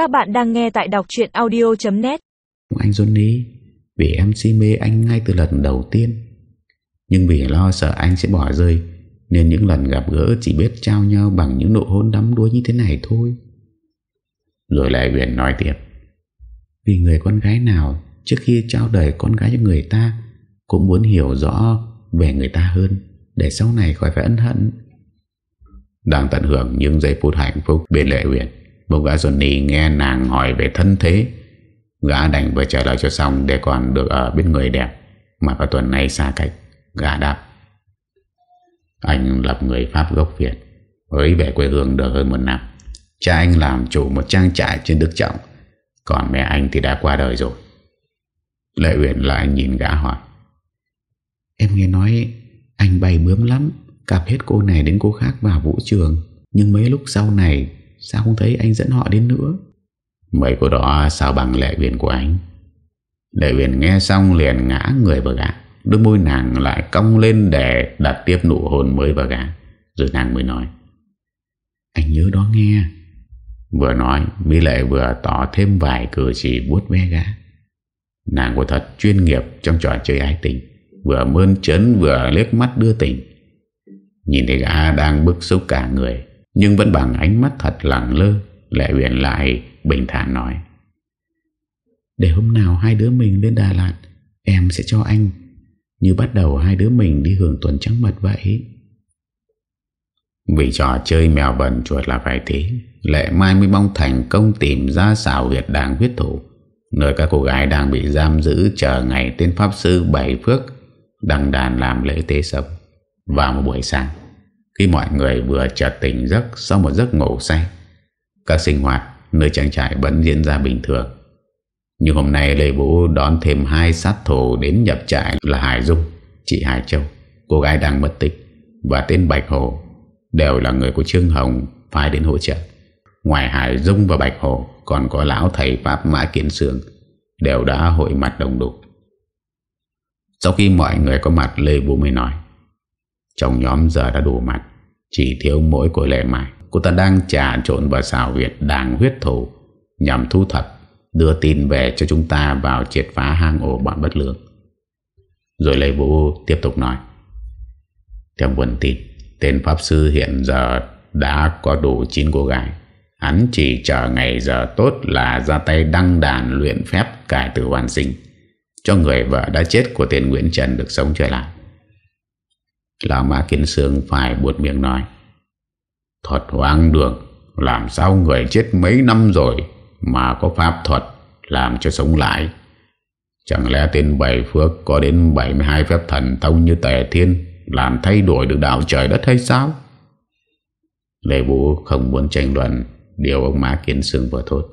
Các bạn đang nghe tại đọc chuyện audio.net Anh Johnny, Vì em si mê anh ngay từ lần đầu tiên. Nhưng vì lo sợ anh sẽ bỏ rơi, Nên những lần gặp gỡ chỉ biết trao nhau bằng những nụ hôn đắm đuối như thế này thôi. Rồi lại Huyền nói tiếp. Vì người con gái nào trước khi trao đời con gái cho người ta Cũng muốn hiểu rõ về người ta hơn, Để sau này khỏi phải ân hận. Đang tận hưởng những giây phút hạnh phúc bên lệ huyền. Một gã Johnny nghe nàng hỏi về thân thế. Gã đành vừa trả lời cho xong Để còn được ở bên người đẹp, Mà vào tuần này xa cách, Gã đáp. Anh lập người Pháp gốc Việt Mới về quê hương được hơn một năm. Cha anh làm chủ một trang trại trên Đức Trọng, Còn mẹ anh thì đã qua đời rồi. Lệ uyển lại nhìn gã hỏi. Em nghe nói Anh bay bướm lắm, Cặp hết cô này đến cô khác vào vũ trường. Nhưng mấy lúc sau này Sao không thấy anh dẫn họ đến nữa? Mấy cô đó sao bằng lệ huyền của anh? Lệ huyền nghe xong liền ngã người vào gã. Đôi môi nàng lại cong lên để đặt tiếp nụ hôn mới vào gã. Rồi nàng mới nói. Anh nhớ đó nghe. Vừa nói Mỹ Lệ vừa tỏ thêm vài cử chỉ vuốt ve gã. Nàng của thật chuyên nghiệp trong trò chơi ái tình. Vừa mơn trấn vừa liếc mắt đưa tình. Nhìn thấy gã đang bức xúc cả người nhưng vẫn bằng ánh mắt thật lặng lơ Lệ huyền lại, bình thản nói. Để hôm nào hai đứa mình lên Đà Lạt, Em sẽ cho anh. Như bắt đầu hai đứa mình đi hưởng tuần trắng mật vậy. Vì trò chơi mèo bẩn chuột là phải thế, Lệ Mai mới mong thành công tìm ra xảo huyệt đàng huyết thủ. Nơi các cô gái đang bị giam giữ Chờ ngày tên Pháp Sư Bảy Phước, Đăng đàn làm lễ tế sập Vào một buổi sáng. Khi mọi người vừa chợt tỉnh giấc Sau một giấc ngủ say Các sinh hoạt nơi trang trại vẫn diễn ra bình thường Nhưng hôm nay Lê Vũ đón thêm hai sát thủ đến nhập trại là Hải Dung, chị Hải Châu, cô gái đang mất tích và tên Bạch Hồ đều là người của Trương Hồng phải đến hỗ trợ. Ngoài Hải Dung và Bạch Hồ còn có lão thầy Pháp Mã Kiến Sương đều đã hội mặt đồng đủ. Sau khi mọi người có mặt Lê Vũ mới nói Trong nhóm giờ đã đủ mặt chỉ thiếu mỗi của lệ Mai Cô ta đang trà trộn vào xào huyệt, đàng huyết thủ. Nhằm thu thập Đưa tin về cho chúng ta vào triệt phá hang ổ bọn bất lương. Rồi Lê Vũ tiếp tục nói. Theo nguồn tin Tên Pháp Sư hiện giờ đã có đủ 9 cô gái. Hắn chỉ chờ ngày giờ tốt là ra tay đăng đàn luyện phép cải tử hoàn sinh. Cho người vợ đã chết của tên Nguyễn Trần được sống trở lại. Lão Mã Kiến Sương phải buột miệng nói. Thuật hoang đường, Làm sao người chết mấy năm rồi Mà có pháp thuật Làm cho sống lại? Chẳng lẽ tên Bảy Phước Có đến 72 phép thần tông như tề thiên Làm thay đổi được đạo trời đất hay sao? Lê Vũ không muốn tranh luận, Điều ông Mã Kiến Sương vừa thốt.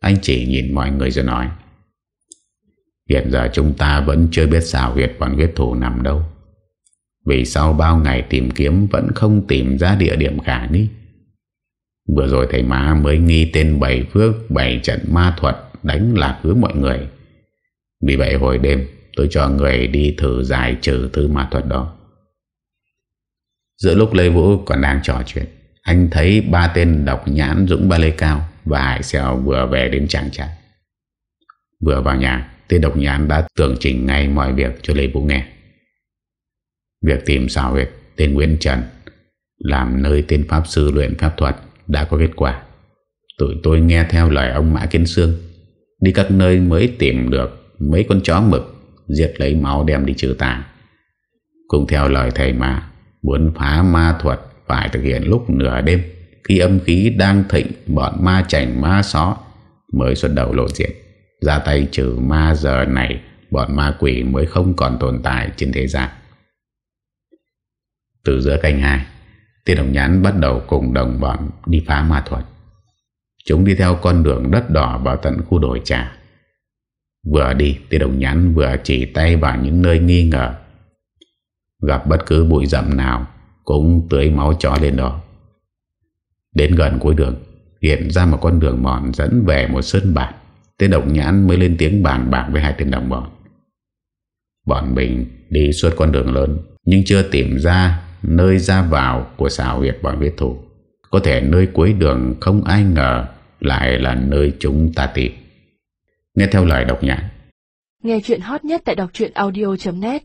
Anh chỉ nhìn mọi người rồi nói. Hiện giờ chúng ta vẫn chưa biết xào huyệt bọn huyết thủ nằm đâu vì sau bao ngày tìm kiếm Vẫn không tìm ra địa điểm khả nghi. Vừa rồi thầy má mới nghi tên Bảy Phước, Bảy trận ma thuật Đánh lạc hướng mọi người. Vì vậy hồi đêm, tôi cho người đi thử giải trừ thứ ma thuật đó. Giữa lúc Lê Vũ còn đang trò chuyện, Anh thấy ba tên độc nhãn Dũng Ba Lê Cao Và Hải Xèo vừa về đến chàng trại. Vừa vào nhà, Tên độc nhãn đã tường trình ngay mọi việc cho Lê Vũ nghe. Việc tìm xào huyệt tên Nguyễn Trần, làm nơi tên Pháp Sư luyện pháp thuật, đã có kết quả. Tụi tôi nghe theo lời ông Mã Kiến Sương đi các nơi mới tìm được mấy con chó mực, giết lấy máu đem đi trừ tà. Cùng theo lời thầy mà, muốn phá ma thuật phải thực hiện lúc nửa đêm, khi âm khí đang thịnh, bọn ma chảnh ma xó mới xuất đầu lộ diện. Ra tay trừ ma giờ này, bọn ma quỷ mới không còn tồn tại trên thế gian. Từ giữa canh hai Tiên Hồng nhãn bắt đầu cùng đồng bọn đi phá ma thuật. Chúng đi theo con đường đất đỏ vào tận khu đồi trà. Vừa đi Tiên Hồng nhãn vừa chỉ tay vào những nơi nghi ngờ. Gặp bất cứ bụi rậm nào, Cũng tưới máu chó lên đó. Đến gần cuối đường, Hiện ra một con đường mòn dẫn về một sơn bản. Tên đồng nhãn mới lên tiếng bàn bạc với hai tên đồng bọn. Bọn mình đi suốt con đường lớn, Nhưng chưa tìm ra nơi ra vào của xào huyệt bọn huyết thủ Có thể nơi cuối đường không ai ngờ lại là nơi chúng ta tìm. Nghe theo lời đọc nhạc. Nghe chuyện hot nhất tại đọc audio.net